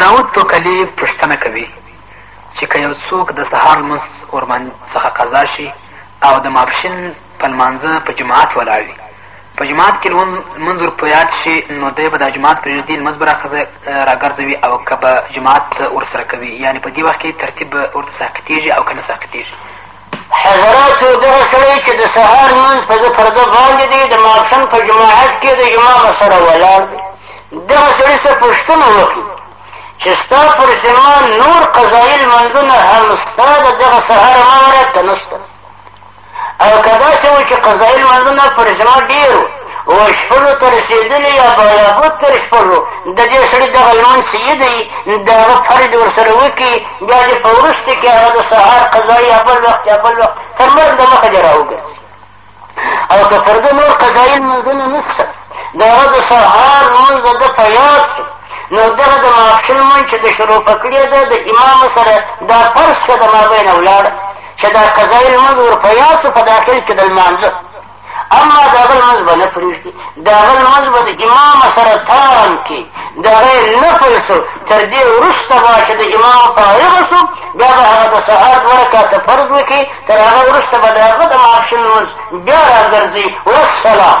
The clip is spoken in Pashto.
داود توکلي پوښتنه کوي چې که یو څوک د سهار لمونځ ورباندې څخه قضا شي او د ماپښین په لمانځه په جماعت ولاړ وي په جماعت کې لمونځ ورپه یاد شي نو دی به دا جماعت پرېږدي لمونځ به راګرځوي او که به جماعت ورسره کوي یعنې په دې وخت کې ترتیب به ورته ساقطېږي او که نه ساقطېږي حضراتو دغه سړی چې د سهار لمونځ په ده پرده باندې دی د ماپښین په جماعت کې د امام سره ولاړ دی دغه سړي څه پوښتنه وکړي چې ستا پر ذمه نور قضایي لمونځونه هم ستا د دغه سهار مه وره که نشته او که داسې و چې قضایي لمونځونه پر ذمه ډېر او شپږو ته رسېدلي یا بالابود تر شپږو د دې سړي دغه لمونځ چې یې دی د هغه فرض ورسره وکړي بیا دې په وروسته کې هغه د سهار قضا یا بل وخت یا بل وخت تر مرګ د مخه دې راوګرځي او که پر ده نور قضایي لمونځونه نشته د هغه د سهار لمونځ د ده په یاد شو نو دغه د ماپښین لمونځ چې د شروع په کړې ده د امام سره دا فرض که د مابین ولاړه چې دا قضایي لمونځ ور په یاد شو په داخل کې د لمانځه اما د هغه لمونځ به نه پرېږدي د هغه لمونځ به د امام سره تام کړي د هغه یې نفل شو تر دې وروسته به چې د امام فارغ شو بیا به هغه د سهار دوه رکاته فرض وکړي تر هغه وروسته به د هغه د ماپښین لمونځ بیا راګرځي والسلام